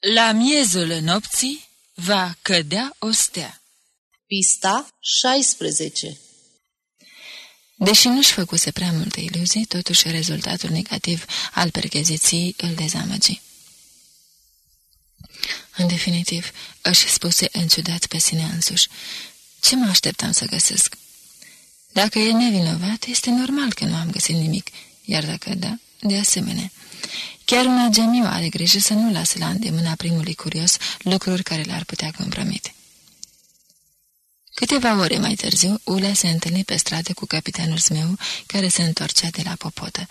La miezul nopții va cădea o stea. Pista 16 Deși nu-și făcuse prea multe iluzii, totuși rezultatul negativ al percheziției îl dezamăgi. În definitiv, își spuse înciudat pe sine însuși. Ce mă așteptam să găsesc? Dacă e nevinovat, este normal că nu am găsit nimic, iar dacă da, de asemenea. Chiar un geniu are grijă să nu lase la îndemâna primului curios lucruri care l-ar putea compromite. Câteva ore mai târziu, Ulea se întâlni pe stradă cu capitanul Zmeu, care se întorcea de la popotă.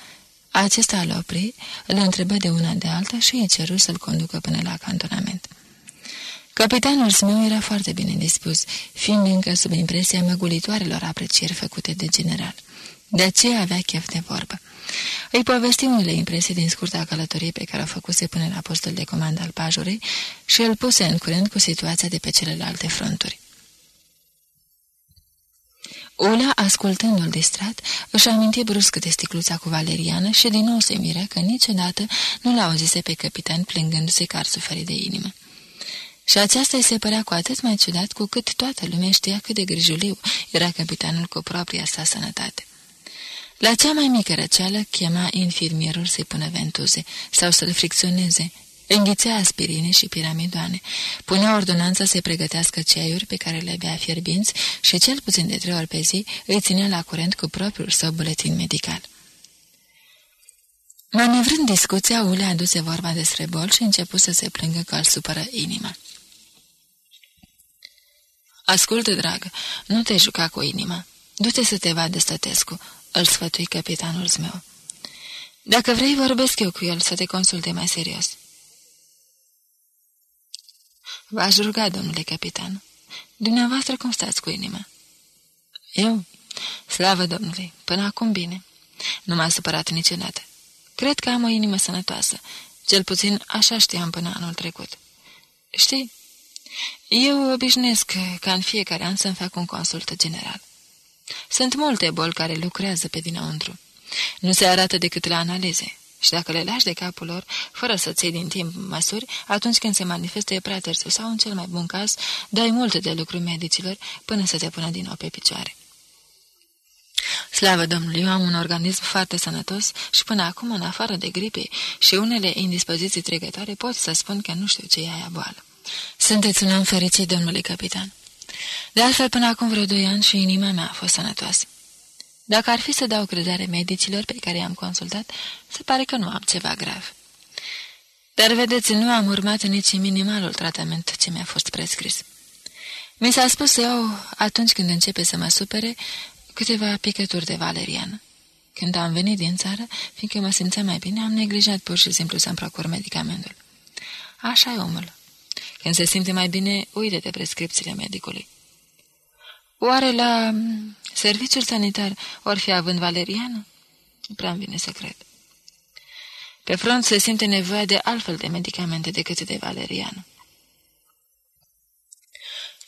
Acesta îl opri, îl întrebă de una de alta și îi ceru să-l conducă până la cantonament. Capitanul Zmeu era foarte bine dispus, fiind încă sub impresia măgulitoarelor aprecieri făcute de general. De aceea avea chef de vorbă. Îi povesti unele impresii din scurta călătorie pe care o făcuse până la postul de comandă al pajurei și îl puse în curent cu situația de pe celelalte fronturi. Ula, ascultându-l distrat, își aminti brusc de sticluța cu valeriană și din nou se miră că niciodată nu l-auzise pe capitan plângându-se că ar suferi de inimă. Și aceasta îi se părea cu atât mai ciudat cu cât toată lumea știa cât de grijuliu era capitanul cu propria sa sănătate. La cea mai mică răceală chema infirmierul să-i pună ventuze sau să-l fricționeze, înghițea aspirine și piramidoane, punea ordonanța să-i pregătească ceaiuri pe care le bea fierbinți și cel puțin de trei ori pe zi îi ținea la curent cu propriul său buletin medical. Manevrând discuția, Ule aduse vorba despre bol și început să se plângă că îl supără inima. Ascultă, dragă, nu te juca cu inima. Du-te să te vadă stătescu, îl sfătui capitanul meu. Dacă vrei, vorbesc eu cu el să te consulte mai serios. V-aș ruga, domnule capitan. Dumneavoastră cum stați cu inima? Eu? Slavă Domnului, până acum bine. Nu m-a supărat niciodată. Cred că am o inimă sănătoasă. Cel puțin așa știam până anul trecut. Știi, eu obișnuiesc ca în fiecare an să-mi fac un consult general. Sunt multe boli care lucrează pe dinăuntru. Nu se arată decât la analize. Și dacă le lași de capul lor, fără să-ți iei din timp măsuri, atunci când se manifestă e prea târziu sau, în cel mai bun caz, dai multe de lucru medicilor până să te pună din nou pe picioare. Slavă Domnului, eu am un organism foarte sănătos și până acum, în afară de gripe și unele indispoziții trecătoare, pot să spun că nu știu ce e aia boală. Sunteți un om fericit, domnule capitan. De altfel, până acum vreo doi ani și inima mea a fost sănătoasă. Dacă ar fi să dau crezare medicilor pe care i-am consultat, se pare că nu am ceva grav. Dar, vedeți, nu am urmat nici minimalul tratament ce mi-a fost prescris. Mi s-a spus să iau, atunci când începe să mă supere, câteva picături de valeriană. Când am venit din țară, fiindcă mă simțeam mai bine, am neglijat pur și simplu să-mi procur medicamentul. Așa e omul. Când se simte mai bine, uite de prescripțiile medicului. Oare la serviciul sanitar ori fi având valeriană? Prea vine să cred. Pe front se simte nevoia de altfel de medicamente decât de valeriană.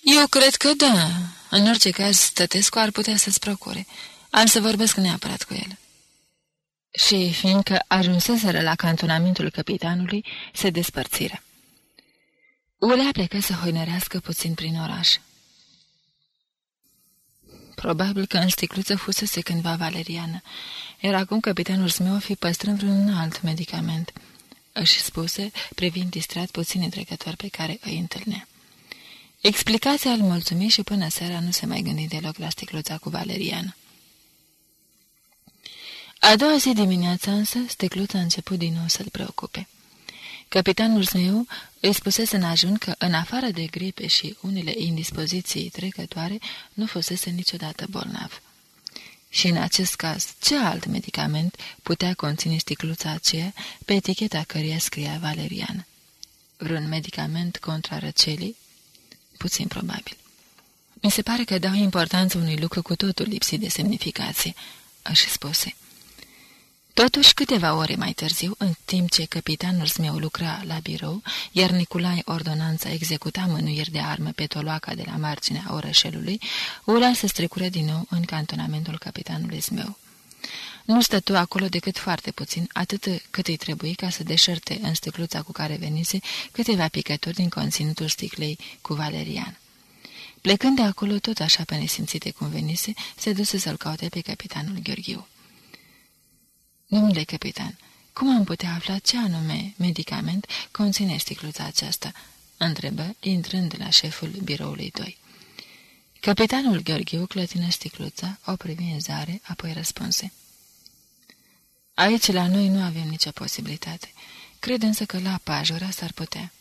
Eu cred că da. În orice caz, Stătescu ar putea să-ți procure. Am să vorbesc neapărat cu el. Și, fiindcă ajunseseră la cantonamentul capitanului, se despărțiră. Ulea plecă să hoinărească puțin prin oraș. Probabil că în sticluță fusese cândva valeriană, iar acum capitanul Smeo fi păstrând vreun alt medicament, își spuse, privind distrat puțin trecători pe care îi întâlnea. Explicația îl mulțumi și până seara nu se mai gândi deloc la sticluța cu valeriană. A doua zi dimineața însă, sticluța a început din nou să-l preocupe. Capitanul meu îi spusese în ajun că, în afară de gripe și unele indispoziții trecătoare, nu fusese niciodată bolnav. Și în acest caz, ce alt medicament putea conține sticluța aceea pe eticheta căreia scria valerian? Vreun medicament contra răcelii? Puțin probabil. Mi se pare că dau importanță unui lucru cu totul lipsit de semnificație, își spuse. Totuși, câteva ore mai târziu, în timp ce capitanul meu lucra la birou, iar Nicolae Ordonanța executa mânuiri de armă pe toloaca de la marginea orășelului, ura se strecură din nou în cantonamentul capitanului meu. Nu stătu acolo decât foarte puțin, atât cât îi trebuie ca să deșerte în sticluța cu care venise câteva picături din conținutul sticlei cu valerian. Plecând de acolo, tot așa pe nesimțite cum venise, se duse să-l caute pe capitanul Gheorghiu. Domnule capitan, cum am putea afla ce anume medicament conține sticluța aceasta?" întrebă, intrând la șeful biroului 2. Capitanul Gheorghiu clătină sticluța, o privi în zare, apoi răspunse. Aici la noi nu avem nicio posibilitate. Cred însă că la Pajora s-ar putea.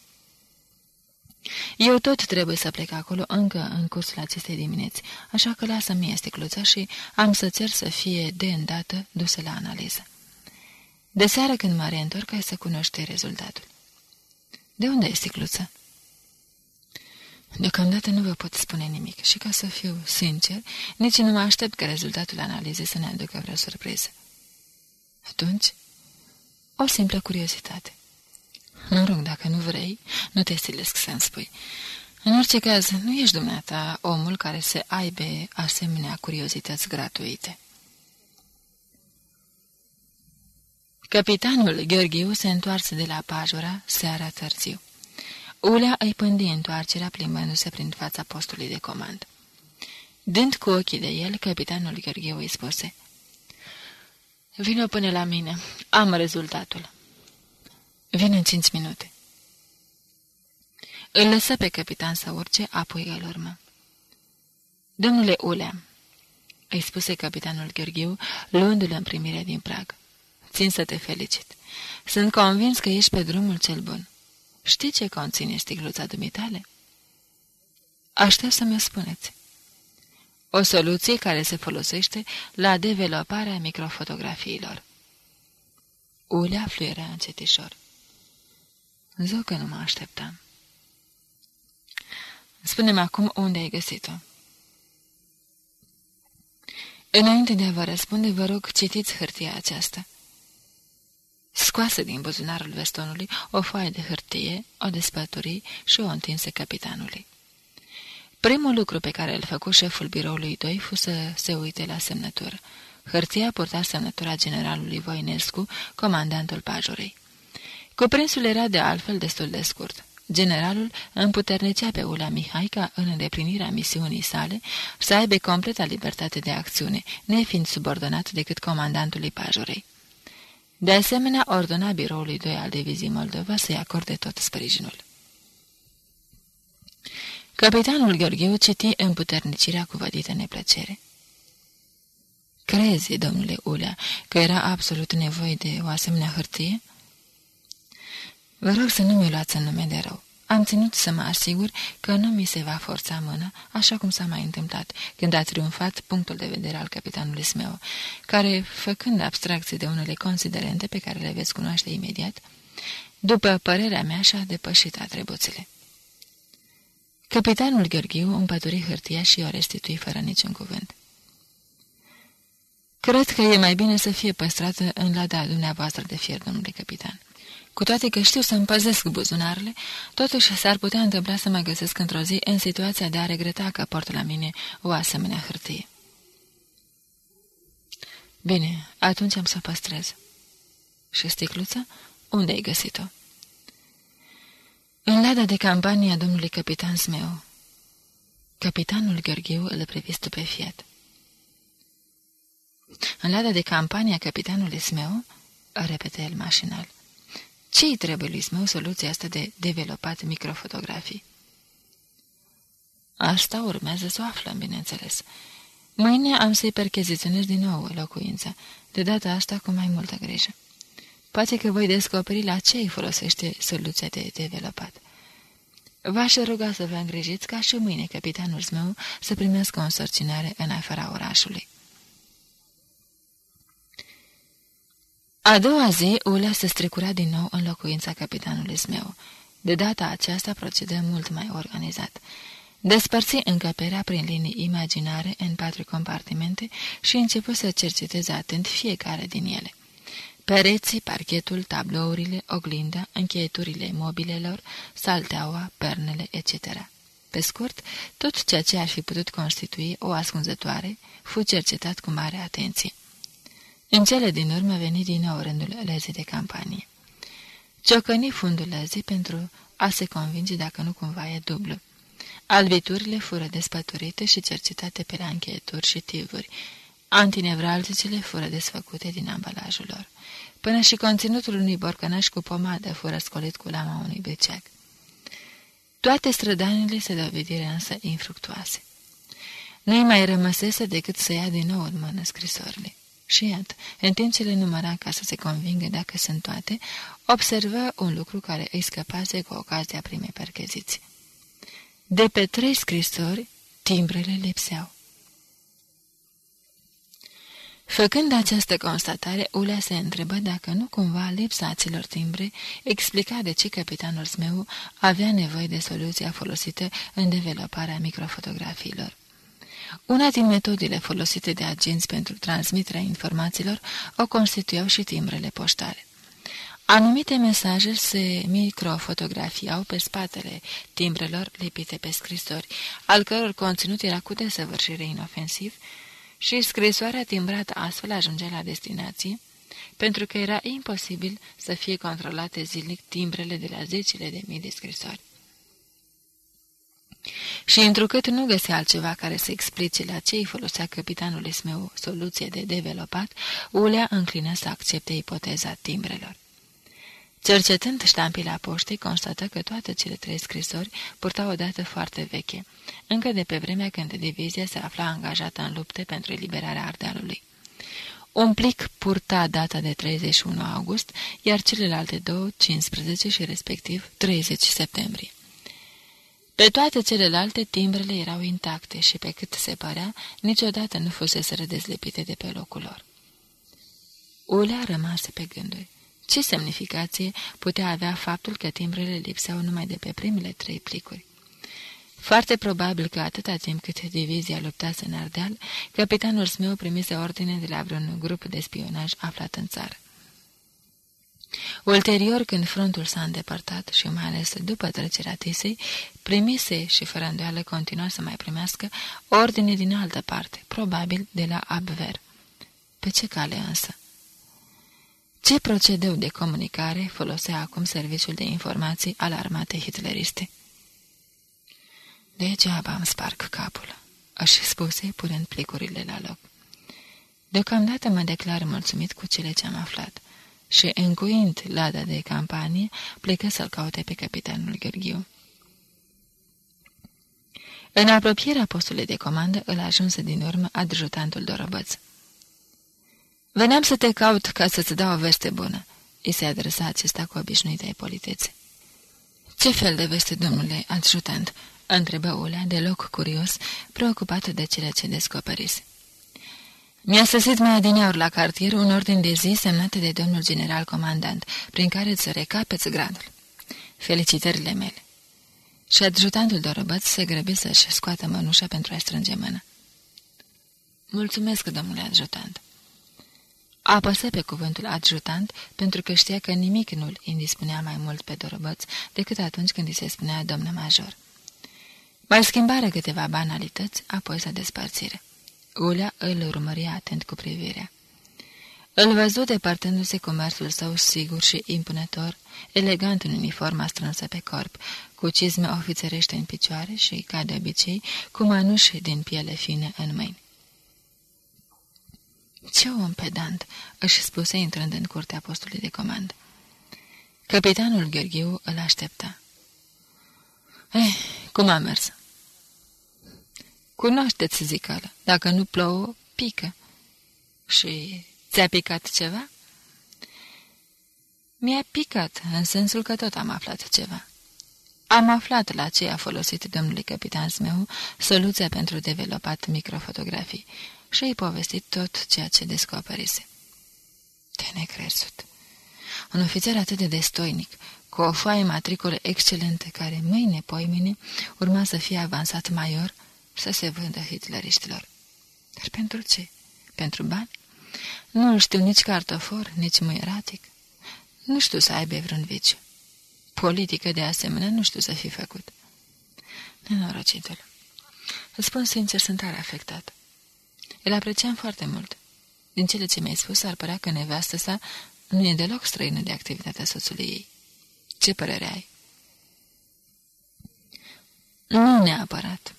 Eu tot trebuie să plec acolo încă în cursul acestei dimineți, așa că lasă mie sticluța și am să cer să fie de îndată dusă la analiză. De seară când mă reîntorc, ai să cunoște rezultatul. De unde e sticluța? Deocamdată nu vă pot spune nimic și ca să fiu sincer, nici nu mă aștept ca rezultatul analizei să ne aducă vreo surpriză. Atunci, o simplă curiozitate. Mă rog, dacă nu vrei, nu te stilesc să-mi spui. În orice caz, nu ești dumneata omul care să aibă asemenea curiozități gratuite. Capitanul Gheorghiu se întoarse de la Pajura seara târziu. Ulea îi pândi întoarcerea plimbându-se prin fața postului de comand. Dând cu ochii de el, capitanul Gheorghiu îi spuse Vino până la mine. Am rezultatul." Vin în cinci minute." Îl lăsă pe capitan să urce, apoi îl urmă. Domnule Ulea," îi spuse capitanul Gheorghiu, luându-l în primirea din prag. Țin să te felicit. Sunt convins că ești pe drumul cel bun. Știi ce conține sticluța dumitale?" Aștept să mi-o spuneți." O soluție care se folosește la developarea microfotografiilor. Ulea fluiera încetișor. Zău că nu mă așteptam. Spune-mi acum unde ai găsit-o. Înainte de a vă răspunde, vă rog, citiți hârtia aceasta. Scoase din buzunarul vestonului o foaie de hârtie, o despături și o întinse capitanului. Primul lucru pe care îl făcu șeful biroului 2 fu să se uite la semnătură. Hârtia purta semnătura generalului Voinescu, comandantul pajurei. Cuprinsul era de altfel destul de scurt. Generalul împuternicea pe Ula Mihai ca în îndeplinirea misiunii sale să aibă completa libertate de acțiune, nefiind subordonat decât comandantului pajurei. De asemenea, ordona biroului 2 al divizii Moldova să-i acorde tot sprijinul. Capitanul Gheorgheu citi împuternicirea cu vădită neplăcere. Crezi, domnule Ulea, că era absolut nevoie de o asemenea hârtie?" Vă rog să nu mi luați în nume de rău. Am ținut să mă asigur că nu mi se va forța mâna, așa cum s-a mai întâmplat, când a triumfat punctul de vedere al capitanului Smeo, care, făcând abstracție de unele considerente pe care le veți cunoaște imediat, după părerea mea și-a depășit atribuțiile. Capitanul Gheorghiu împături hârtia și o restitui fără niciun cuvânt. Cred că e mai bine să fie păstrată în lada dumneavoastră de fier, domnule capitan. Cu toate că știu să împăzesc buzunarele, totuși s-ar putea întâmpla să mă găsesc într-o zi în situația de a regreta că port la mine o asemenea hârtie. Bine, atunci am să o păstrez. Și sticluța? Unde ai găsit-o? În lada de campanie a domnului capitan Smeu. Capitanul Gheorgheu îl privi stupefiat. În lada de campanie a capitanului Smeu, repetă el mașinal. Ce-i trebuie lui Smeu soluția asta de developat microfotografii? Asta urmează să o aflăm, bineînțeles. Mâine am să-i percheziționez din nou locuința, de data asta cu mai multă grijă. Poate că voi descoperi la ce îi folosește soluția de developat. V-aș ruga să vă îngrijiți ca și mâine capitanul meu să primească o însărcinare în afara orașului. A doua zi, Ulea se strecura din nou în locuința capitanului meu. De data aceasta procedă mult mai organizat. Despărți încăperea prin linii imaginare în patru compartimente și începu să cerceteze atent fiecare din ele. Pereții, parchetul, tablourile, oglinda, încheieturile mobilelor, salteaua, pernele, etc. Pe scurt, tot ceea ce ar fi putut constitui o ascunzătoare fu cercetat cu mare atenție. În cele din urmă veni din nou rândul lezii de campanie. Ciocăni fundul lezii pentru a se convinge dacă nu cumva e dublu. Albiturile fură despăturite și cercetate pe la încheieturi și tivuri. Antinevralticile fură desfăcute din ambalajul lor. Până și conținutul unui borcănaș cu pomadă fură scolit cu lama unui beceac. Toate strădanile se dovedire însă infructuoase. Nu-i mai rămăsese decât să ia din nou în mână scrisorile. Și iată, în timp ce le număra ca să se convingă dacă sunt toate, observă un lucru care îi scăpase cu ocazia primei percheziții. De pe trei scrisori, timbrele lipseau. Făcând această constatare, Ulea se întrebă dacă nu cumva lipsa acelor timbre explica de ce capitanul Smeu avea nevoie de soluția folosită în developarea microfotografiilor. Una din metodele folosite de agenți pentru transmiterea informațiilor o constituiau și timbrele poștare. Anumite mesaje se microfotografiau pe spatele timbrelor lipite pe scrisori, al căror conținut era cu desăvârșire inofensiv, și scrisoarea timbrată astfel ajungea la destinație, pentru că era imposibil să fie controlate zilnic timbrele de la zecile de mii de scrisori. Și întrucât nu găsea altceva care să explice la ce îi folosea capitanul Ismeu soluție de developat, Ulea înclină să accepte ipoteza timbrelor. Cercetând ștampila poștei, constată că toate cele trei scrisori purtau o dată foarte veche, încă de pe vremea când divizia se afla angajată în lupte pentru eliberarea Ardealului. Un plic purta data de 31 august, iar celelalte două 15 și respectiv 30 septembrie. Pe toate celelalte, timbrele erau intacte și, pe cât se părea, niciodată nu fusese dezlepite de pe locul lor. Ulea rămase pe gânduri. Ce semnificație putea avea faptul că timbrele lipseau numai de pe primele trei plicuri? Foarte probabil că atâta timp cât divizia luptase în Ardeal, capitanul Smeu primise ordine de la vreun grup de spionaj aflat în țară. Ulterior, când frontul s-a îndepărtat și mai ales după trecerea Tisei, primise și fără îndoială continua să mai primească ordine din altă parte, probabil de la Abver. Pe ce cale însă? Ce procedeu de comunicare folosea acum serviciul de informații al armatei hitleriste? Degeaba îmi sparg capul, își spuse punând plicurile la loc. Deocamdată mă declar mulțumit cu cele ce am aflat și, încuind lada de campanie, plecă să-l caute pe capitanul Gheorghiu. În apropierea postului de comandă îl ajunse din urmă adjutantul Dorobăț. Veneam să te caut ca să-ți dau o veste bună," îi se adresa acesta cu obișnuită politețe. Ce fel de veste, domnule adjutant?" întrebă Ulea, deloc curios, preocupat de cele ce descoperise. Mi-a săsit mai adineaur la cartier un ordin de zi semnat de domnul general comandant, prin care îți recapeți gradul. Felicitările mele. Și adjutantul Dorobăț se grăbi să-și scoată mănușa pentru a strânge mână. Mulțumesc, domnule adjutant. Apăsă pe cuvântul adjutant pentru că știa că nimic nu-l indispunea mai mult pe Dorobăț decât atunci când îi se spunea domnul major. Mai schimbară câteva banalități, apoi să despărțire. Ulea îl urmări atent cu privirea. Îl văzut depărtându-se cu mersul său sigur și impunător, elegant în uniforma strânsă pe corp, cu cizme ofițerește în picioare și, ca de obicei, cu mănuși din piele fine în mâini. Ce om pedant!" își spuse intrând în curtea postului de comandă. Capitanul Gheorghiu îl aștepta. Eh, cum a mers?" Cunoașteți zicală. Dacă nu plouă, pică. Și ți-a picat ceva? Mi-a picat, în sensul că tot am aflat ceva. Am aflat la ce a folosit domnului capitan meu soluția pentru developat microfotografii și ai povestit tot ceea ce descoperise. Te necrezut. Un ofițer atât de destoinic, cu o foaie matricole excelentă care mâine, poimine, urma să fie avansat major, să se vândă hitleriștilor. Dar pentru ce? Pentru bani? Nu știu nici cartofor, nici muieratic. Nu știu să aibă vreun viciu. Politică de asemenea nu știu să fi făcut. Nenorocitul. Îți spun sincer, sunt tare afectat. Îl apreciam foarte mult. Din cele ce mi-ai spus, ar părea că nevastă sa nu e deloc străină de activitatea soțului ei. Ce părere ai? Nu neapărat.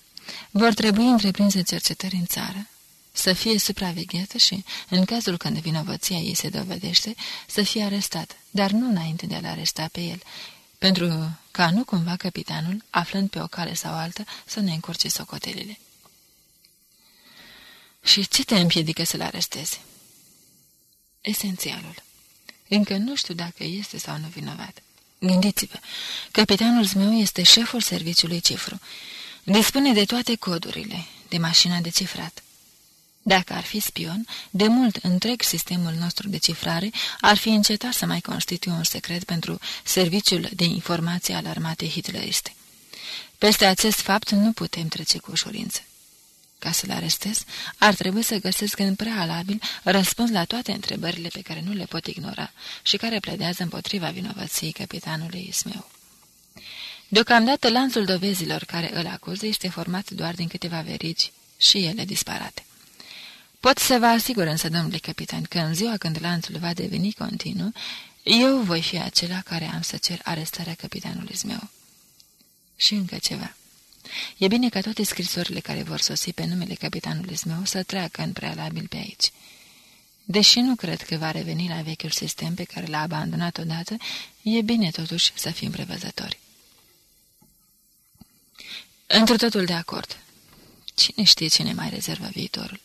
Vor trebui întreprinse cercetări în țară, să fie supraveghetă și, în cazul când vinovăția ei se dovedește, să fie arestat, dar nu înainte de a-l aresta pe el, pentru ca nu cumva capitanul, aflând pe o cale sau altă, să ne încurce socotelile. Și ce te împiedică să-l arestezi? Esențialul. Încă nu știu dacă este sau nu vinovat. Gândiți-vă, capitanul meu este șeful serviciului cifru. Dispune de toate codurile, de mașina de cifrat. Dacă ar fi spion, de mult întreg sistemul nostru de cifrare ar fi încetat să mai constituie un secret pentru serviciul de informație al armatei hitleriste. Peste acest fapt nu putem trece cu ușurință. Ca să-l arestez, ar trebui să găsesc în prealabil răspuns la toate întrebările pe care nu le pot ignora și care pledează împotriva vinovăției capitanului Ismeu. Deocamdată lanțul dovezilor care îl acuză este format doar din câteva verigi și ele disparate. Pot să vă asigur însă, domnule capitan, că în ziua când lanțul va deveni continuu, eu voi fi acela care am să cer arestarea capitanului meu. Și încă ceva. E bine ca toate scrisorile care vor sosi pe numele capitanului meu să treacă în prealabil pe aici. Deși nu cred că va reveni la vechiul sistem pe care l-a abandonat odată, e bine totuși să fim prevăzători. Într totul de acord. Cine știe ce ne mai rezervă viitorul?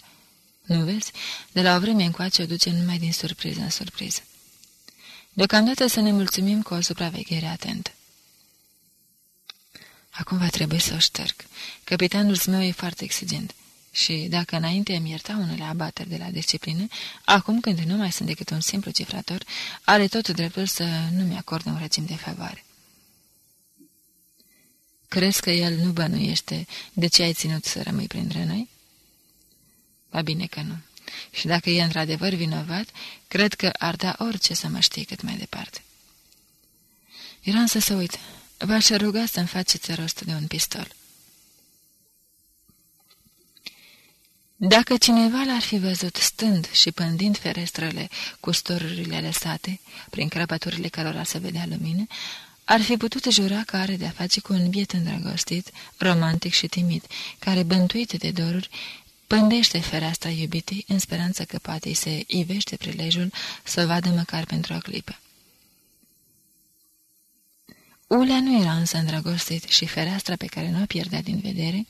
Nu vezi? De la o vreme încoace o duce numai din surpriză în surpriză. Deocamdată să ne mulțumim cu o supraveghere atentă. Acum va trebui să o șterg. Capitanul meu e foarte exigent. Și dacă înainte îmi ierta unele abateri de la disciplină, acum când nu mai sunt decât un simplu cifrator, are tot dreptul să nu-mi acorde un regim de favoare. Crezi că el nu bănuiește de ce ai ținut să rămâi printre noi? Ba bine că nu. Și dacă e într-adevăr vinovat, cred că ar da orice să mă știe cât mai departe. Era însă să uit. V-aș ruga să-mi faceți rost de un pistol. Dacă cineva l-ar fi văzut stând și pândind ferestrele cu storurile lăsate, prin crăpăturile cărora se vedea lumină, ar fi putut jura că are de-a face cu un biet îndrăgostit, romantic și timid, care, bântuit de doruri, pândește fereastra iubitei în speranță că poate se ivește prilejul să o vadă măcar pentru o clipă. Ulea nu era însă îndrăgostit și fereastra pe care nu o pierdea din vedere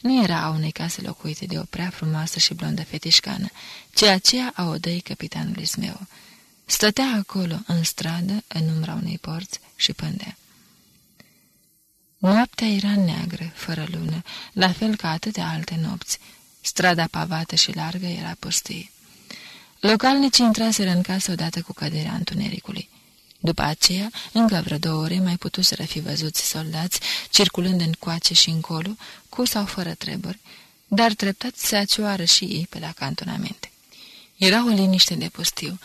nu era a unei case locuite de o prea frumoasă și blondă fetișcană, ci aceea a odăii capitanului Smeu. Stătea acolo, în stradă, în umbra unei porți și pândea. Noaptea era neagră, fără lună, la fel ca atâtea alte nopți. Strada pavată și largă era pustie. Localnicii intraseră în casă odată cu căderea întunericului. După aceea, încă vreo două ore mai putuseră fi văzuți soldați circulând în coace și încolo, cu sau fără treburi, dar treptat se acioară și ei pe la cantonamente. Era o liniște de pustiu.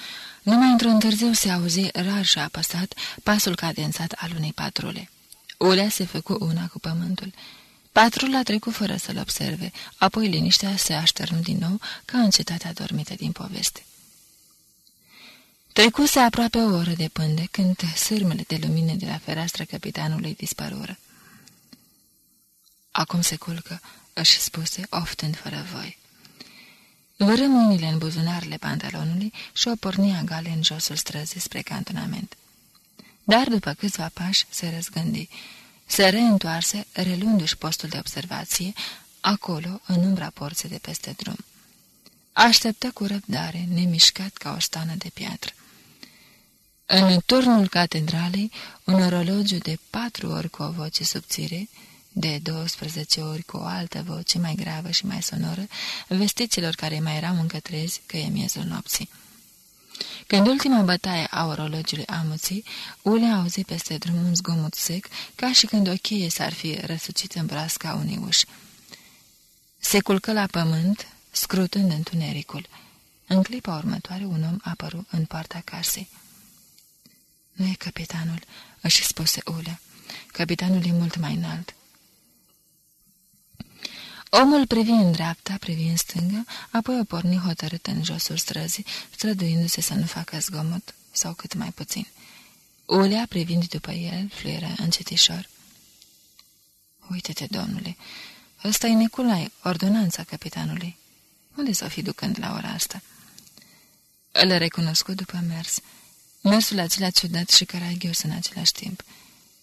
Numai într-un târziu se auzi rar și apăsat pasul cadențat al unei patrule. Ulea se făcu una cu pământul. Patrula trecu fără să-l observe, apoi liniștea se așternu din nou ca în cetatea dormită din poveste. Trecuse aproape o oră de pânde când sârmele de lumină de la fereastră capitanului disparură. Acum se culcă, își spuse, oftând fără voi. Vără mâinile în buzunarele pantalonului și o porni gale în josul străzii spre cantonament. Dar după câțiva pași se răzgândi. Se reîntoarse, relundu-și postul de observație, acolo, în umbra porții de peste drum. Așteptă cu răbdare, nemișcat ca o stană de piatră. În turnul catedralei, un orologiu de patru ori cu o voce subțire, de 12 ori cu o altă voce mai gravă și mai sonoră, vestiților care mai erau încă trezi că e miezul nopții. Când ultima bătaie a orologiului amuții, Ule auzi peste drum un zgomot sec, ca și când o cheie s-ar fi răsucit în brasca unei uși. Se culcă la pământ, scrutând întunericul. În clipa următoare, un om apăru în poarta casei. Nu e capitanul," își spuse Ulea. Capitanul e mult mai înalt." Omul privi în dreapta, privi în stângă, apoi o porni hotărât în josul străzii, străduindu-se să nu facă zgomot, sau cât mai puțin. Ulea, privind după el, fluieră încetișor. Uite-te, domnule, ăsta e Niculai, ordonanța capitanului. Unde s-o fi ducând la ora asta?" Îl recunoscut după mers. Mersul acela ciudat și caragios în același timp.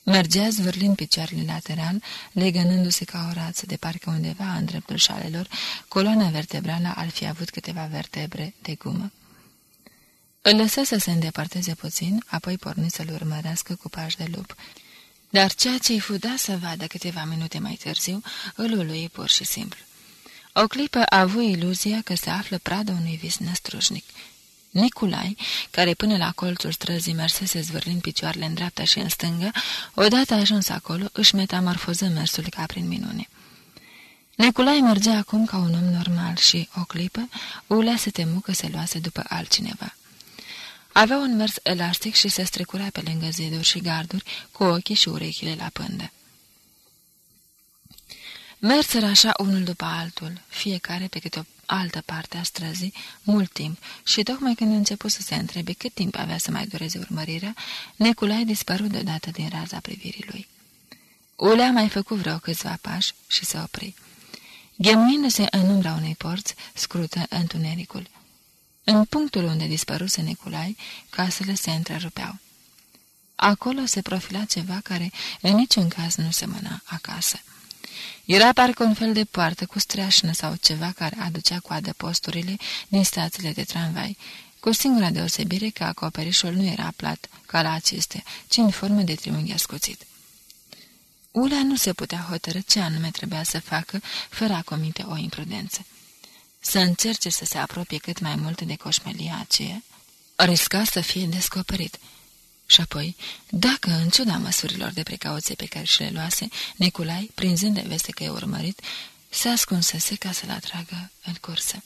Mergea zvârlind picioarele lateral, legănându-se ca o rață de parcă undeva în dreptul șalelor, coloana vertebrală ar fi avut câteva vertebre de gumă. Îl lăsă să se îndepărteze puțin, apoi porni să-l urmărească cu pași de lup. Dar ceea ce-i fuda să vadă câteva minute mai târziu, îl ului pur și simplu. O clipă a avut iluzia că se află pradă unui vis năstrușnic. Niculai, care până la colțul străzii mersese zvârlind picioarele în dreapta și în stângă, odată ajuns acolo, își metamorfoză mersul ca prin minune. Niculai mergea acum ca un om normal și, o clipă, ulea să temu că se luase după altcineva. Avea un mers elastic și se strecura pe lângă ziduri și garduri, cu ochii și urechile la pândă. Merseră așa unul după altul, fiecare pe câte o altă parte a străzii, mult timp, și tocmai când a început să se întrebe cât timp avea să mai dureze urmărirea, Neculai dispărut deodată din raza privirii lui. Ulea mai făcut vreo câțiva pași și se opri. Ghemuindu-se în umbra unei porți, scrută întunericul. În punctul unde dispăruse Neculai, casele se întrerupeau. Acolo se profila ceva care în niciun caz nu semăna acasă. Era parcă un fel de poartă cu streașnă sau ceva care aducea cu adăposturile din stațiile de tramvai, cu singura deosebire că acoperișul nu era plat ca la acestea, ci în formă de triunghi ascuțit. Ulea nu se putea hotărâ ce anume trebuia să facă fără a comite o imprudență. Să încerce să se apropie cât mai mult de coșmelia aceea, risca să fie descoperit – și apoi, dacă, în ciuda măsurilor de precauție pe care și le luase, Niculai, prinzând de veste că e urmărit, se ascunsese ca să-l atragă în cursă.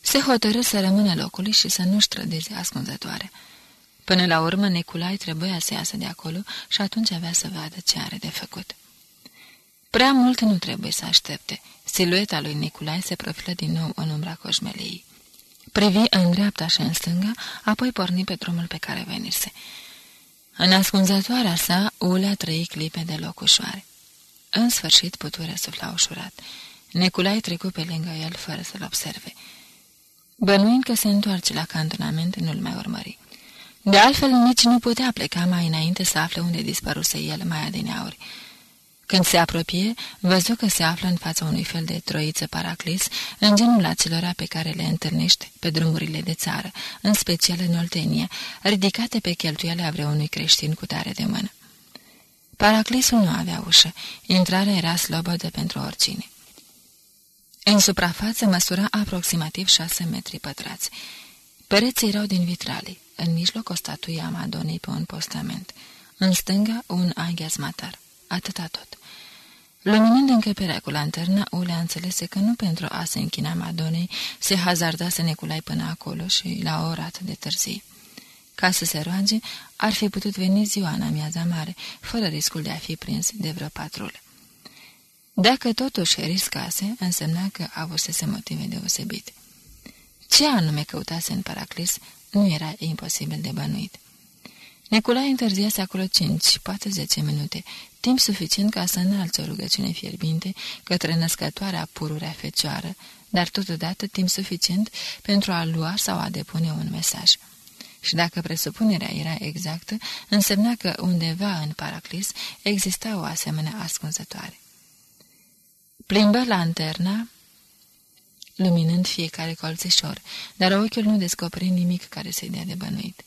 Se hotărâ să rămână locului și să nu-și trădeze ascunzătoare. Până la urmă, Niculai trebuia să iasă de acolo și atunci avea să vadă ce are de făcut. Prea mult nu trebuie să aștepte. Silueta lui Niculai se profilă din nou în umbra coșmelei. Privi în dreapta și în stânga, apoi porni pe drumul pe care venise. În ascunzătoarea sa, Ulea trăi clipe de loc ușoare. În sfârșit, puturea sufla ușurat. Neculai trecu pe lângă el fără să-l observe. Bănuind că se întoarce la cantonament, nu-l mai urmări. De altfel, nici nu putea pleca mai înainte să afle unde dispăruse el mai adineauri. Când se apropie, văzu că se află în fața unui fel de troiță paraclis, în genul acelora pe care le întâlnești pe drumurile de țară, în special în Oltenia, ridicate pe cheltuiele a vreunui creștin cu tare de mână. Paraclisul nu avea ușă, intrarea era slobodă pentru oricine. În suprafață măsura aproximativ șase metri pătrați. Pereții erau din vitrale, în mijloc o statuie a Madonei pe un postament, în stânga un aghiaz matar. Atâta tot. Luminând încăperea cu lanterna, Ulea înțelese că nu pentru a se închina Madonei se hazarda să neculai până acolo și la o ora atât de târzie. Ca să se roage, ar fi putut veni ziua în amiaza mare, fără riscul de a fi prins de vreo patrulă. Dacă totuși riscase, însemna că avusese motive deosebite. Ce anume căutase în Paraclis nu era imposibil de bănuit. Nicolae întârziase acolo cinci, poate zece minute, timp suficient ca să înalți o rugăciune fierbinte către născătoarea pururea fecioară, dar totodată timp suficient pentru a lua sau a depune un mesaj. Și dacă presupunerea era exactă, însemna că undeva în Paraclis exista o asemenea ascunzătoare. Plimbă lanterna, luminând fiecare colțișor, dar ochiul nu descoperi nimic care să-i dea de bănuit.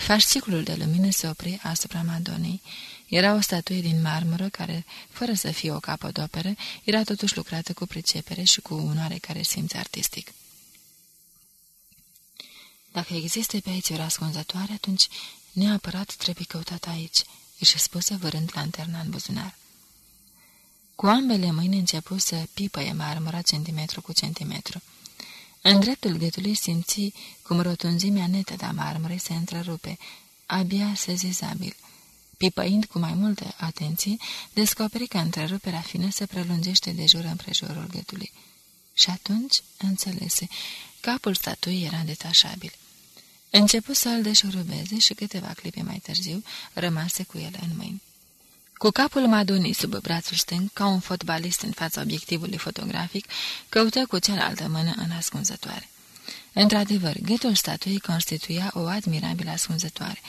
Fasciculul de lumină se opri asupra Madonei. Era o statuie din marmură care, fără să fie o capodoperă, era totuși lucrată cu pricepere și cu un oarecare simț artistic. Dacă există pe aici o rascunzătoare, atunci neapărat trebuie căutat aici, își spuse vărând lanterna în buzunar. Cu ambele mâini începu să pipăie marmura centimetru cu centimetru. În dreptul gâtului simți cum rotunzimea netă de marmure se întrerupe, abia sezizabil. Pipăind cu mai multă atenție, descoperi că întreruperea fină se prelungește de jur împrejurul gâtului. Și atunci înțelese. Capul statuii era detașabil. Începu să-l deșurubeze și câteva clipe mai târziu rămase cu el în mâini. Cu capul Madonii sub brațul stâng, ca un fotbalist în fața obiectivului fotografic, căută cu cealaltă mână în ascunzătoare. Într-adevăr, gâtul statuii constituia o admirabilă ascunzătoare,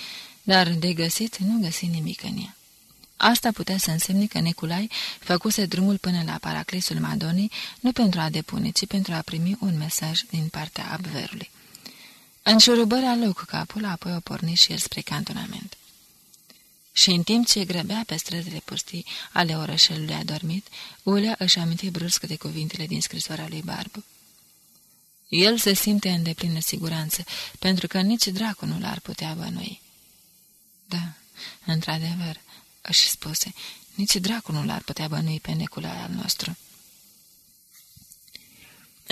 dar de găsit nu găsi nimic în ea. Asta putea să însemne că Neculai făcuse drumul până la paraclisul Madonii nu pentru a depune, ci pentru a primi un mesaj din partea abverului. Înșurubărea loc capul, apoi o porni și el spre cantonament. Și în timp ce grăbea pe străzile pustii ale orășelului adormit, Ulea își aminti brusc de cuvintele din scrisoarea lui Barbu. El se simte în deplină siguranță, pentru că nici dracu nu l-ar putea bănui. Da, într-adevăr, își spuse, nici dracu nu l-ar putea bănui pe necula al nostru.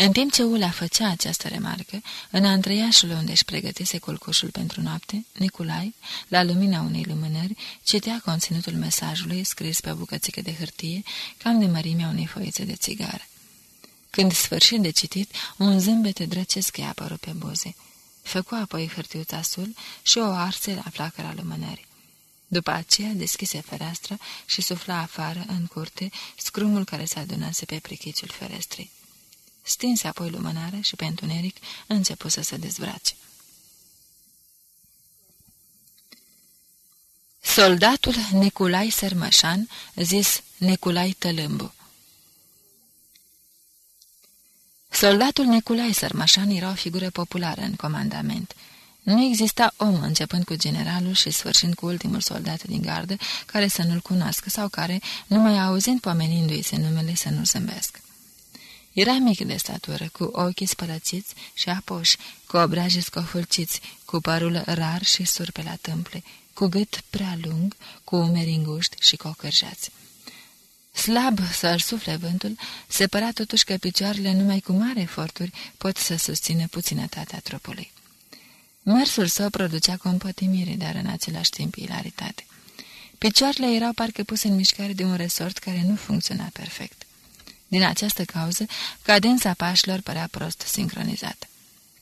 În timp ce Ula făcea această remarcă, în antreiașul unde își pregătise culcușul pentru noapte, Niculai, la lumina unei lumânări, citea conținutul mesajului scris pe o bucățică de hârtie, cam de mărimea unei foițe de țigară. Când sfârșit de citit, un zâmbet drăcesc i-a apărut pe buze. Făcu apoi hârtiuța sul și o arse la flacăra lumânării. După aceea deschise fereastra și sufla afară, în curte, scrumul care se adunase pe prichiciul ferestrii. Stinse apoi lumânarea și pe întuneric începu să se dezbrace. Soldatul Neculai Sărmășan, zis Neculai Tălâmbu Soldatul Neculai Sărmășan era o figură populară în comandament. Nu exista om, începând cu generalul și sfârșind cu ultimul soldat din gardă, care să nu-l cunoască sau care, numai auzind pomenindu-i se numele, să nu zâmbească. Era mic de statură, cu ochii spălățiți și apoși, cu obraje scofâlciți, cu părul rar și surpe la tâmple, cu gât prea lung, cu umeri înguști și cocărjați. Slab să-l sufle vântul, se părea totuși că picioarele numai cu mari eforturi pot să susțină puținătatea trupului. Mersul său producea compătimire, dar în același timp ilaritate. Picioarele erau parcă puse în mișcare de un resort care nu funcționa perfect. Din această cauză, cadența pașilor părea prost sincronizată.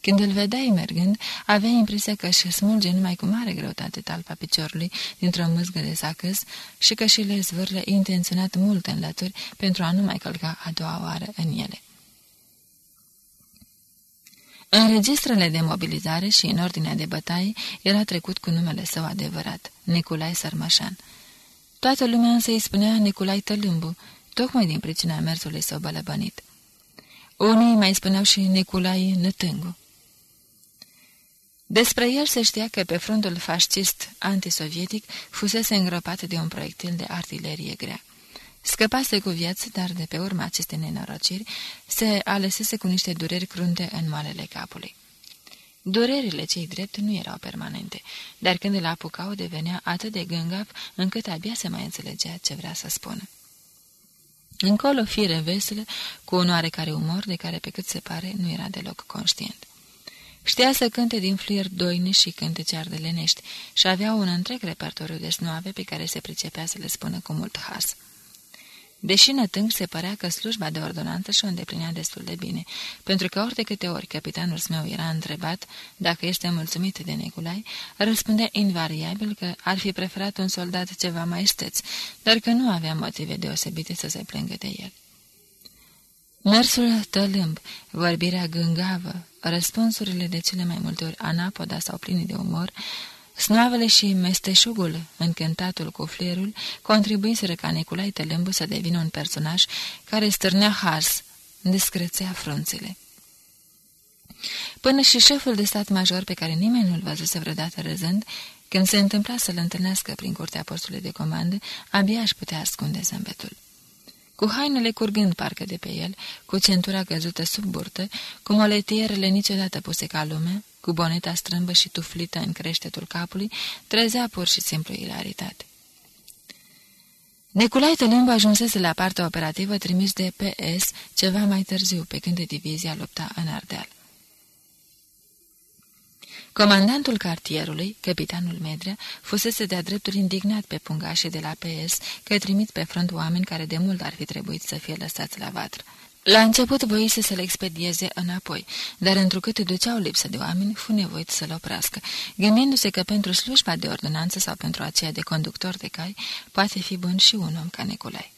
Când îl vedeai mergând, avea impresia că își smulge numai cu mare greutate talpa piciorului dintr-o mâzgă de sacăs și că și le zvârle intenționat mult în lături pentru a nu mai călca a doua oară în ele. În registrele de mobilizare și în ordinea de bătaie era trecut cu numele său adevărat, Niculai Sărmășan. Toată lumea însă îi spunea Niculai Tălâmbu, tocmai din pricina mersului său bălăbănit. Unii mai spuneau și Niculai Nătângu. Despre el se știa că pe frontul fascist antisovietic fusese îngropat de un proiectil de artilerie grea. Scăpase cu viață, dar de pe urma acestei nenorociri se alesese cu niște dureri crunte în malele capului. Durerile cei drept nu erau permanente, dar când îl apucau devenea atât de gângav încât abia se mai înțelegea ce vrea să spună. Încolo fire veselă, cu un oarecare umor de care pe cât se pare nu era deloc conștient. Știa să cânte din flier doine și cântece ardelenești și avea un întreg repertoriu de snoave pe care se pricepea să le spună cu mult has. Deși nătâng se părea că slujba de ordonanță și-o îndeplinea destul de bine, pentru că ori de câte ori capitanul meu era întrebat dacă este mulțumit de Neculai, răspundea invariabil că ar fi preferat un soldat ceva mai steț, dar că nu avea motive deosebite să se plângă de el. Mersul tălâmb, vorbirea gângavă, răspunsurile de cele mai multe ori anapoda sau pline de umor, Snoavele și mesteșugul, încântatul cu flerul, contribuiseră ca Niculai Tălâmbu să devină un personaj care stârnea hars, discrețea frunțele. Până și șeful de stat major, pe care nimeni nu-l văzuse vreodată răzând, când se întâmpla să-l întâlnească prin curtea postului de comandă, abia își putea ascunde zâmbetul cu hainele curgând parcă de pe el, cu centura căzută sub burtă, cu moletierele niciodată puse ca lume, cu boneta strâmbă și tuflită în creștetul capului, trezea pur și simplu ilaritate. Neculai Tălâmbu ajunsese la partea operativă trimis de PS ceva mai târziu, pe când divizia lupta în Ardeal. Comandantul cartierului, capitanul Medrea, fusese de-a dreptul indignat pe pungașii de la PS că trimit pe front oameni care de mult ar fi trebuit să fie lăsați la vatră. La început voise să le expedieze înapoi, dar întrucât duceau lipsă de oameni, fu nevoit să-l oprească, gândindu-se că pentru slujba de ordonanță sau pentru aceea de conductor de cai, poate fi bun și un om ca Nicolai.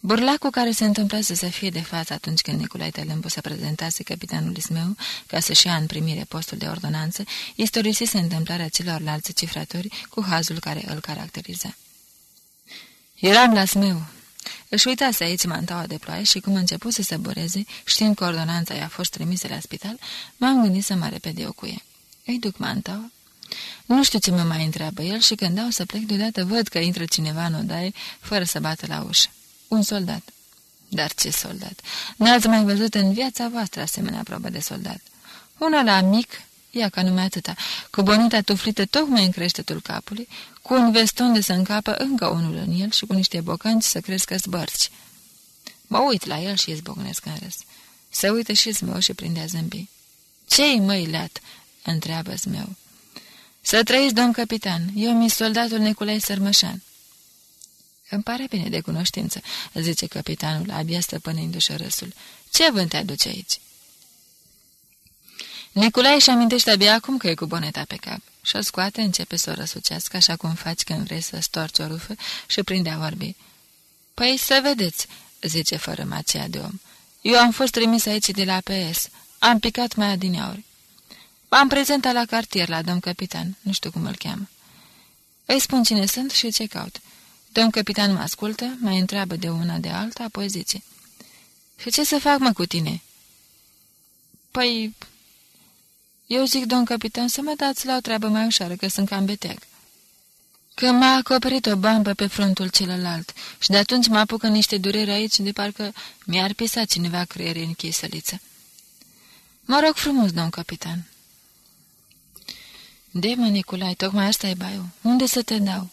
Burlacul care se întâmplează să fie de față atunci când Nicolae Tălâmbu se prezentase capitanului meu ca să-și ia în primire postul de ordonanță, istorisise întâmplarea celorlalți cifratori cu hazul care îl caracteriza. Eram la smeu. Își uitase aici mantaua de ploaie și cum a început să se boreze, știind că ordonanța i-a fost trimisă la spital, m-am gândit să mă repede eu cu ea. Îi duc mantaua. Nu știu ce mă mai întreabă el și când dau să plec, deodată văd că intră cineva în odaie, fără să bată la ușă. Un soldat. Dar ce soldat? N-ați mai văzut în viața voastră asemenea probă de soldat. Una la mic, ia ca numai atâta, cu bonita tuflită tocmai în creștetul capului, cu un veston de să încapă încă unul în el și cu niște bocanci să crească zbărci. Mă uit la el și izbocnesc în râs. Se uită și zmeu și prinde a zâmbi. Ce-i, măi, leat?" întreabă zmeu. Să trăiți, domn capitan, eu mi soldatul Neculai Sărmășan." Îmi pare bine de cunoștință," zice capitanul, abia stăpânindu-și râsul. Ce vânt te aduce aici?" Nicolae își amintește abia acum că e cu boneta pe cap. Și o scoate, începe să o răsucească, așa cum faci când vrei să storci o rufă și prinde a vorbi. Păi să vedeți," zice fără macia de om. Eu am fost trimis aici de la PS. Am picat mai adineauri. Am prezentat la cartier la domn capitan, nu știu cum îl cheamă. Îi spun cine sunt și ce caut. Domn capitan mă ascultă, mai întreabă de una de alta, apoi zice. Și ce să fac, mă, cu tine?" Păi... Eu zic, domn capitan, să mă dați la o treabă mai ușoară, că sunt cam beteag." Că m-a acoperit o bambă pe frontul celălalt și de atunci mă apucă niște dureri aici de parcă mi-ar pisa cineva creierii în chisăliță. Mă rog frumos, domn capitan." De, mă, Nicolai, tocmai asta e baiul. Unde să te dau?"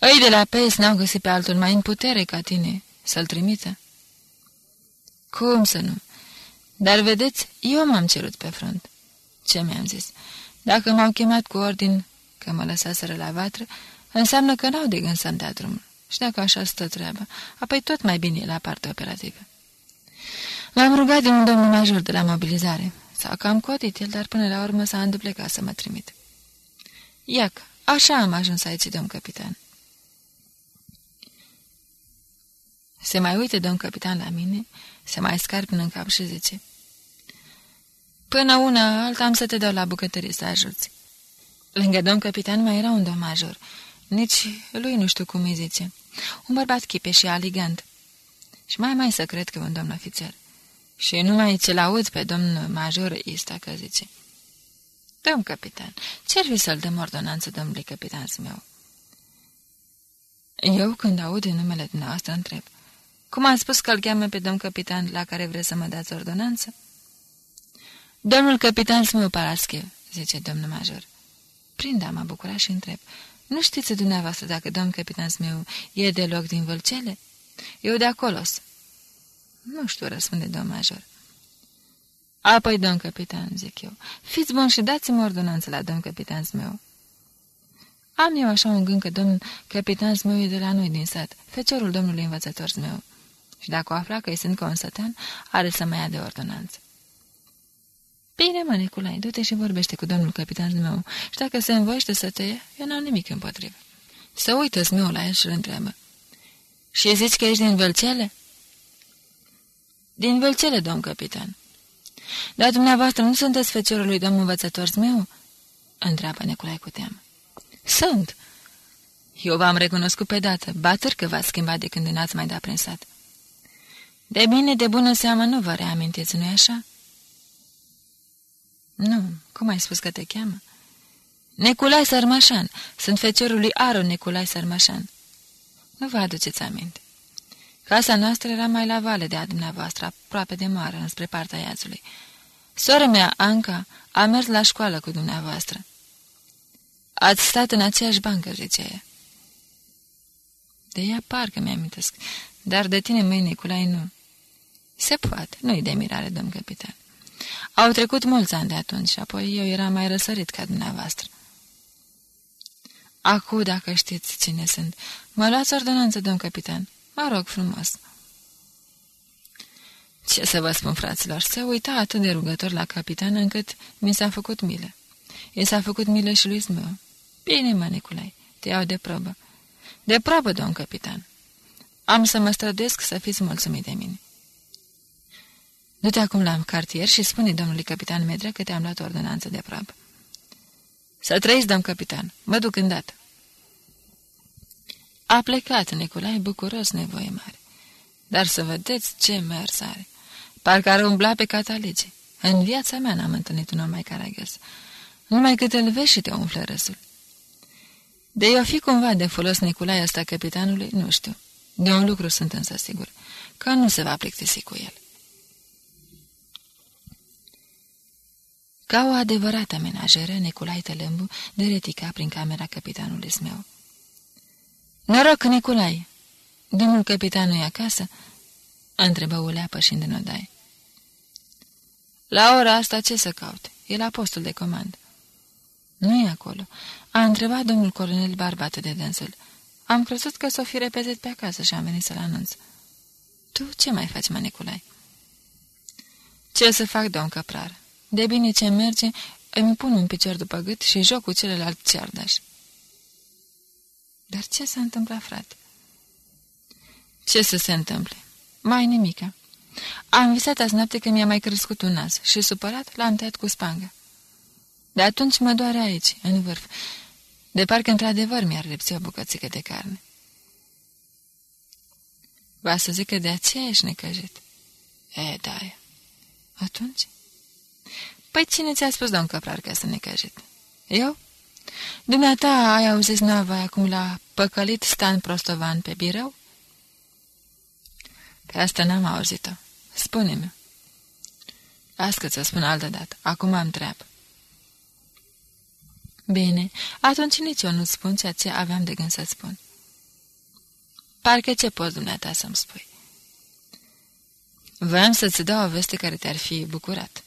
Ei de la PES n-au găsit pe altul mai în putere ca tine să-l trimită. Cum să nu? Dar vedeți, eu m-am cerut pe front. Ce mi-am zis? Dacă m-au chemat cu ordin că mă lăsaseră la vatră, înseamnă că n-au de gând să-mi dea drumul. Și dacă așa stă treaba, apoi tot mai bine la partea operativă. M-am rugat de un domn major de la mobilizare. S-a cam cotit el, dar până la urmă s-a înduplecat să mă trimit. Iac, așa am ajuns aici, domn capitan. Se mai uită domn capitan la mine, se mai scarpină în cap și zice Până una alta am să te dau la bucătărie să ajuți. Lângă domn capitan mai era un domn major. Nici lui nu știu cum îi zice. Un bărbat chipe și aligant. Și mai mai să cred că un domn ofițer. Și numai ce-l aud pe domn major ăsta că zice. Domn capitan, ce-ar fi să-l dăm ordonanță domnului capitan meu? Eu, când aud numele dumneavoastră, întreb. Cum am spus că îl cheamă pe domn capitan la care vreți să mă dați ordonanță? Domnul capitan Smeu Paraschiv, zice domnul major. Prinda mă bucura și întreb. Nu știți dumneavoastră dacă domn capitan Smeu e deloc din Vâlcele? Eu de acolo Nu știu, răspunde domn major. Apoi, domn capitan, zic eu, fiți bun și dați-mi ordonanță la domn capitan meu. Am eu așa un gând că domn capitan meu e de la noi din sat, feciorul domnului învățător meu și dacă o afla că îi sunt consătean, are să mai ia de ordonanță. Bine, mă, Niculai, du-te și vorbește cu domnul capitan meu și dacă se învoiește să te ia, eu n-am nimic împotrivă. Să uită meu la el și îl întreabă. Și zici că ești din Vălcele? Din Vălcele, domn capitan. Dar dumneavoastră nu sunteți feciorul lui domnul învățător meu? Întreabă Niculai cu teamă. Sunt. Eu v-am recunoscut pe dată, batăr că v-ați schimbat de când n-ați mai dat prin sat. De bine, de bună seamă, nu vă reamintiți, nu-i așa? Nu, cum ai spus că te cheamă? Neculai Sărmașan. Sunt feciorul lui Aron Neculai Sărmașan. Nu vă aduceți aminte. Casa noastră era mai la vale de a dumneavoastră, aproape de mare, înspre partea iațului. Sora mea, Anca, a mers la școală cu dumneavoastră. Ați stat în aceeași bancă, zice ea. De ea parcă mi-amintesc, dar de tine, mâine, Niculai, nu. Se poate, nu-i de mirare, domn capitan. Au trecut mulți ani de atunci și apoi eu eram mai răsărit ca dumneavoastră. Acu, dacă știți cine sunt, mă luați ordonanță, domn capitan. Mă rog frumos. Ce să vă spun, fraților, se uita atât de rugător la capitan încât mi s-a făcut milă. I s-a făcut milă și lui meu. Bine, mă, Niculai, te iau de probă. De probă, domn capitan. Am să mă străduiesc să fiți mulțumit de mine. Du-te acum la cartier și spune domnului capitan Medre că te-am luat o ordonanță de probă. Să trăiți, domn capitan. Mă duc îndată. A plecat Nicolae bucuros nevoie mare. Dar să vedeți ce mers are. Parcă ar umbla pe catalege. În viața mea n-am întâlnit un om mai caragăs. Numai cât îl vezi și te umflă râsul. De eu fi cumva de folos Nicolae ăsta capitanului, nu știu. De un lucru sunt însă sigur, că nu se va plictisi cu el. Ca o adevărată menajeră, Nicolae Tălâmbu deretica prin camera capitanului meu. Noroc, Nicolae! Domnul capitan nu e acasă?" întrebă Ulea pășind în odaie. La ora asta ce să caute? E la postul de comandă." Nu e acolo. A întrebat domnul colonel barbat de dânsul. Am crezut că s-o fi repezit pe acasă și am venit să-l anunț. Tu ce mai faci, mă, Nicolae?" Ce să fac, domn căprar? De bine ce merge, îmi pun un picior după gât și joc cu celălalt ceardaș. Dar ce s-a întâmplat, frate? Ce să se întâmple? Mai nimica. Am visat azi noapte că mi-a mai crescut un nas și, supărat, l-am tăiat cu spangă. De atunci mă doare aici, în vârf, de parcă într-adevăr mi-ar lipsi o bucățică de carne. Va să zic că de aceea ești necăjit. E, da, e. Atunci? Păi cine ți-a spus, domn Căprar, că sunt necăjit? Eu? Dumneata ai auzit nava acum la păcălit Stan Prostovan pe birău? Pe asta n-am auzit-o. Spune-mi. Las că ți-o spun altă dată. Acum am treabă. Bine, atunci nici eu nu-ți spun ceea ce aveam de gând să-ți spun. Parcă ce poți dumneata să-mi spui? Voiam să-ți dau o veste care te-ar fi bucurat.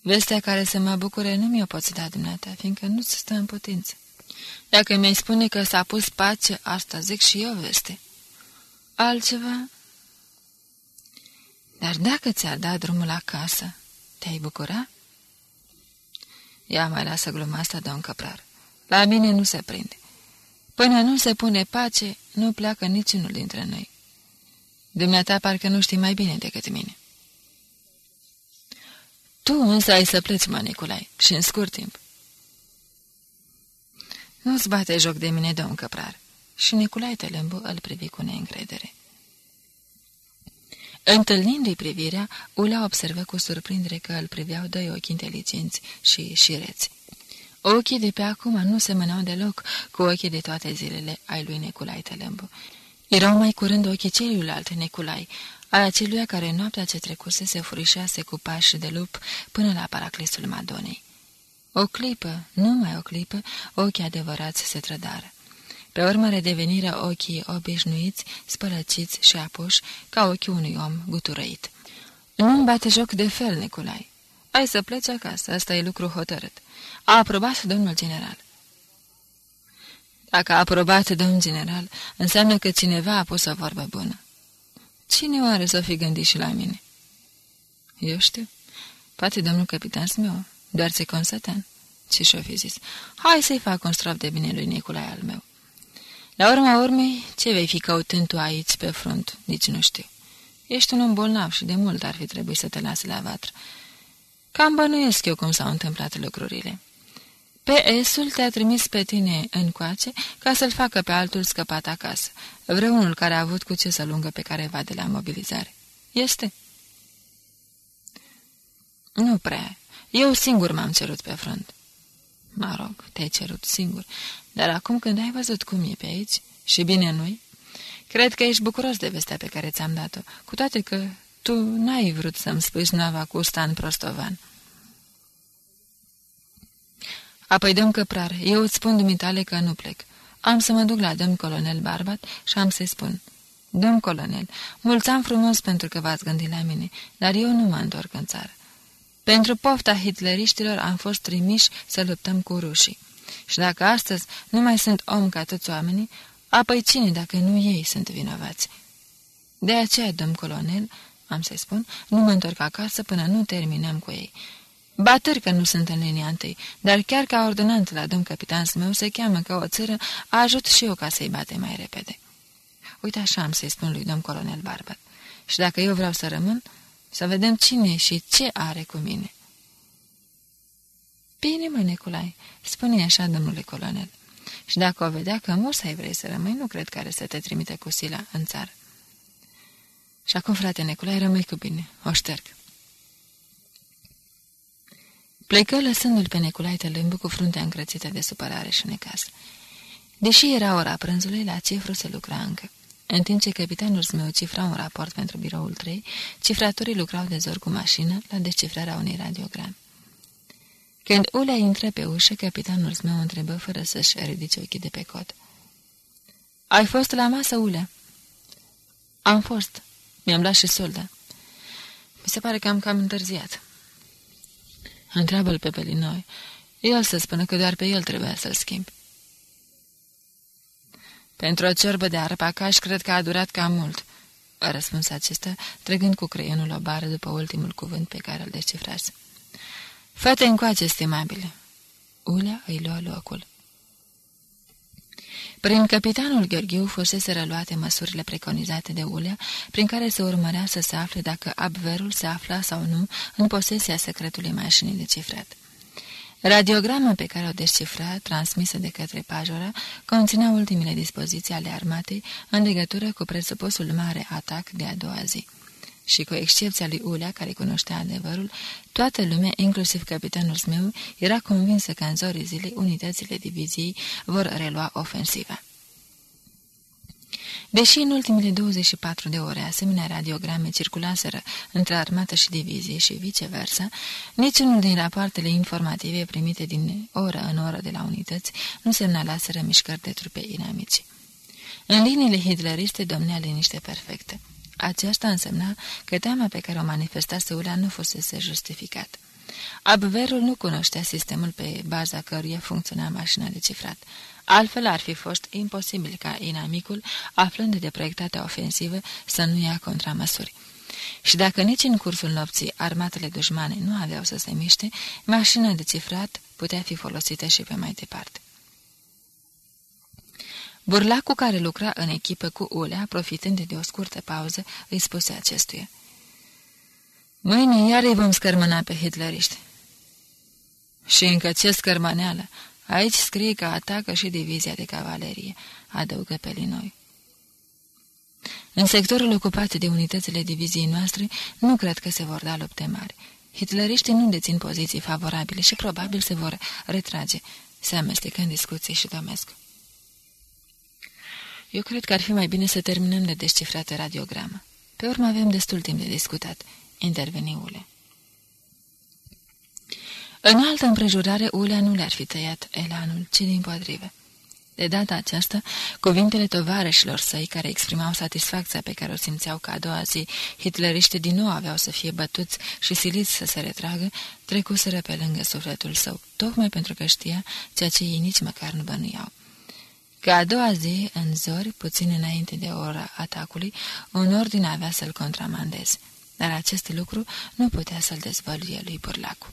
Vestea care să mă bucure nu mi-o poți da dumneata, fiindcă nu-ți stă în putință. Dacă mi-ai spune că s-a pus pace, asta zic și eu veste. Altceva? Dar dacă ți-ar da drumul acasă, te-ai bucura? Ia mai lasă gluma asta, domn Căprar. La mine nu se prinde. Până nu se pune pace, nu pleacă niciunul dintre noi. Dumneata parcă nu știi mai bine decât mine. Tu însă ai să pleci, mă, Nicolai, și în scurt timp. Nu-ți bate joc de mine, domn Căprar. Și Nicolai Telembu îl privi cu neîncredere. Întâlnindu-i privirea, Ula observă cu surprindere că îl priveau doi ochi inteligenți și șireți. Ochii de pe acum nu semănau deloc cu ochii de toate zilele ai lui Neculai Telembu. Erau mai curând ochii celuilalt Neculai, al aceluia care noaptea ce trecuse se furișase cu pași de lup până la paraclisul Madonei. O clipă, numai o clipă, ochii adevărați se trădară. Pe urmă redeveniră ochii obișnuiți, spălăciți și apuși, ca ochii unui om guturăit. Nu-mi bate joc de fel, Nicolai. Ai să pleci acasă, ăsta e lucru hotărât. A aprobat domnul general. Dacă a aprobat domnul general, înseamnă că cineva a pus o vorbă bună. Cine oare să fi gândit și la mine? Eu știu. Poate domnul capitan meu, doar ți consatan. Ce și-o fi zis? Hai să-i fac un strop de bine lui Nicolae al meu. La urma urmei, ce vei fi căutând tu aici pe front? Nici nu știu. Ești un om bolnav și de mult ar fi trebuit să te lasi la vatră. Cam bănuiesc eu cum s-au întâmplat lucrurile. P.S.-ul te-a trimis pe tine încoace ca să-l facă pe altul scăpat acasă, vreunul care a avut cu ce să lungă pe careva de la mobilizare. Este? Nu prea. Eu singur m-am cerut pe front. Mă rog, te-ai cerut singur, dar acum când ai văzut cum e pe aici, și bine nu-i, cred că ești bucuros de vestea pe care ți-am dat-o, cu toate că tu n-ai vrut să-mi spui nava cu Stan Prostovan. Apoi, domn Căprar, eu îți spun dumitale că nu plec. Am să mă duc la domn colonel Barbat și am să-i spun. Domn colonel, mulțam frumos pentru că v-ați gândit la mine, dar eu nu mă întorc în țară. Pentru pofta hitleriștilor am fost trimiși să luptăm cu rușii. Și dacă astăzi nu mai sunt om ca toți oamenii, apoi cine dacă nu ei sunt vinovați? De aceea, domn colonel, am să spun, nu mă întorc acasă până nu terminăm cu ei. Batăr că nu sunt în linia întâi, dar chiar ca ordonant la domn capitan meu se cheamă ca o țără, ajut și eu ca să-i bate mai repede. Uite așa am să-i spun lui domn colonel Barbat. Și dacă eu vreau să rămân, să vedem cine și ce are cu mine. Bine, mă, Neculai, spune așa, domnule colonel. Și dacă o vedea că musai vrei să rămâi, nu cred că are să te trimite cu sila în țară. Și acum, frate Neculai, rămâi cu bine. O șterg. Plecă lăsându-l pe Neculai tălâmbu cu fruntea încrățită de supărare și necas. Deși era ora prânzului, la cifru se lucra încă. În timp ce capitanul meu cifra un raport pentru biroul 3, cifratorii lucrau de zor cu mașină la descifrarea unui radiogram. Când Ulea intră pe ușă, capitanul meu întrebă fără să-și ridice ochii de pe cot. Ai fost la masă, Ulea?" Am fost. Mi-am luat și solda. Mi se pare că am cam întârziat." Întreabă-l pe Pelinoi. El să spună că doar pe el trebuia să-l schimbi. Pentru o ciorbă de arpacaș cred că a durat cam mult, a răspuns acesta, trăgând cu creionul o bară după ultimul cuvânt pe care îl descifrase. Fă-te încoace, stimabile. Ulea îi lua locul. Prin capitanul Gheorghiu fusese reluate măsurile preconizate de Ulea, prin care se urmărea să se afle dacă abverul se afla sau nu în posesia secretului mașinii de cifrat. Radiograma pe care o descifra, transmisă de către Pajora, conținea ultimele dispoziții ale armatei în legătură cu presupusul mare atac de a doua zi. Și cu excepția lui Ulea, care cunoștea adevărul, toată lumea, inclusiv capitanul meu, era convinsă că în zorii zilei unitățile diviziei vor relua ofensiva. Deși în ultimele 24 de ore asemenea radiograme circulaseră între armată și divizie și viceversa, niciunul din rapoartele informative primite din oră în oră de la unități nu semnalaseră mișcări de trupe inamici. În liniile hitleriste domnea liniște perfectă. Aceasta însemna că teama pe care o manifesta Seulea nu fusese justificat. Abverul nu cunoștea sistemul pe baza căruia funcționa mașina de cifrat. Altfel ar fi fost imposibil ca inamicul, aflând de proiectatea ofensivă, să nu ia contramăsuri. Și dacă nici în cursul nopții armatele dușmane nu aveau să se miște, mașina de cifrat putea fi folosită și pe mai departe. Burlacul care lucra în echipă cu Ulea, profitând de o scurtă pauză, îi spuse acestuia. Mâine iar îi vom scărmâna pe hitleriști. Și încă ce scărmăneală! Aici scrie că atacă și divizia de cavalerie, adăugă pe linoi. În sectorul ocupat de unitățile diviziei noastre, nu cred că se vor da lupte mari. Hitleriștii nu dețin poziții favorabile și probabil se vor retrage, se amestecă în discuții și domesc. Eu cred că ar fi mai bine să terminăm de descifrată radiogramă. Pe urmă avem destul timp de discutat, interveni Ule. În altă împrejurare, Ulea nu le-ar fi tăiat elanul, ci din potrive. De data aceasta, cuvintele tovarășilor săi, care exprimau satisfacția pe care o simțeau ca a doua zi, hitleriște din nou aveau să fie bătuți și siliți să se retragă, trecuseră pe lângă sufletul său, tocmai pentru că știa ceea ce ei nici măcar nu bănuiau. Că a doua zi, în zori, puțin înainte de ora atacului, un ordine avea să-l contramandeze, dar acest lucru nu putea să-l dezvăluie lui Burlacu.